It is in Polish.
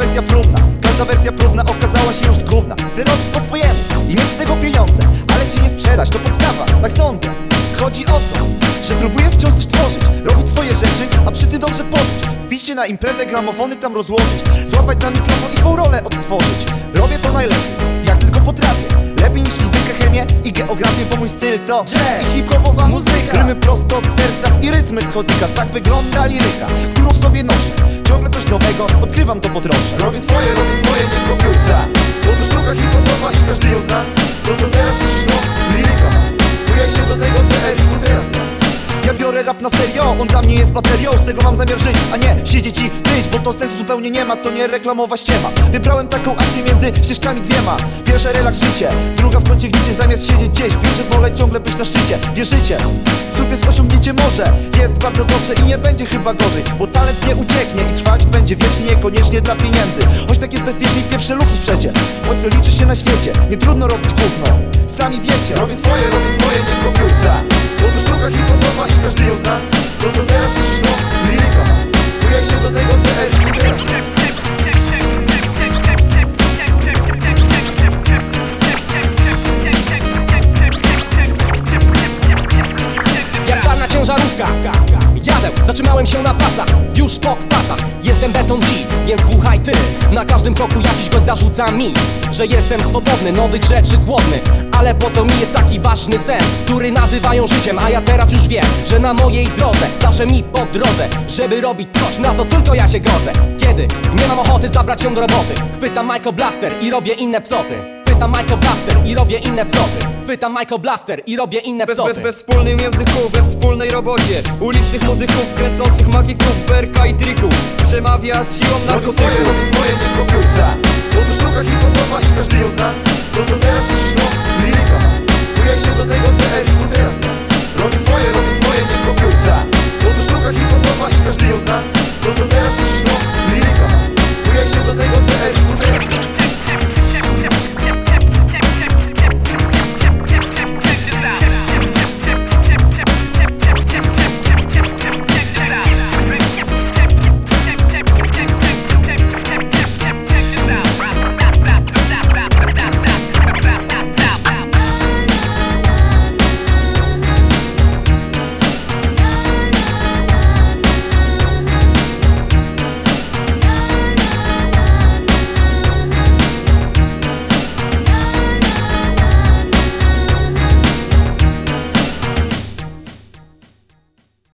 wersja próbna. Każda wersja próbna okazała się już zgubna Chcę robić po swojemu i mieć z tego pieniądze Ale się nie sprzedać, to podstawa, tak sądzę. Chodzi o to, że próbuję wciąż coś tworzyć Robić swoje rzeczy, a przy tym dobrze pożyć. Wbić się na imprezę, gramofony tam rozłożyć Złapać za mikrofon i swą rolę odtworzyć. Robię to najlepiej, jak tylko potrafię mój styl to jazz i hip-hopowa muzyka. Rymy prosto z serca i rytmy z chodnika Tak wygląda liryka, którą w sobie noszę Ciągle coś nowego, odkrywam to po drodze. Robię swoje, robię on dla mnie jest baterią Z tego mam zamiar żyć, a nie siedzieć i tyć Bo to sensu zupełnie nie ma, to nie reklamowa ściema Wybrałem taką akcję między ścieżkami dwiema. Pierwsza relaks życie, druga w kącie gdzie zamiast siedzieć gdzieś Pierwsze wolę ciągle być na szczycie, wierzycie? Sukces osiągnięcie może, jest bardzo dobrze i nie będzie chyba gorzej Bo talent nie ucieknie i trwać będzie wiecznie, niekoniecznie dla pieniędzy. Choć tak jest bezpieczniej pierwsze lufy przecie Choć to liczy się na świecie, nie trudno robić gówno. Sami wiecie, Robię swoje, robię swoje, nie kopiuję Bo to sztuka hip-hopowa i każdy ją zna No to teraz słyszysz no, liryka Bujaj się do tego TR-u teraz no Jak czarna Jadę, zatrzymałem się na pasach Już po kwasach. Jestem Beton G, więc słuchaj ty. Na każdym kroku jakiś gość zarzuca mi Że jestem swobodny, nowych rzeczy głodny. Ale po co mi jest taki ważny sen Który nazywają życiem? A ja teraz już wiem, że na mojej drodze Zawsze mi po drodze Żeby robić coś, na co tylko ja się godzę. Kiedy? Nie mam ochoty zabrać się do roboty. Chwytam Michael Blaster i robię inne psoty Chwytam Michael Blaster i robię inne psoty. Chwytam Michael Blaster i robię inne We, psoty. we, we wspólnym języku, we wspólnej robocie. Ulicznych muzyków, kręcących magików, berka i trików Przemawia z siłą Robię swoje, narkotyków robię swoje, nie kopiuję Bo to sztuka hip-hopowa i każdy ją zna No to teraz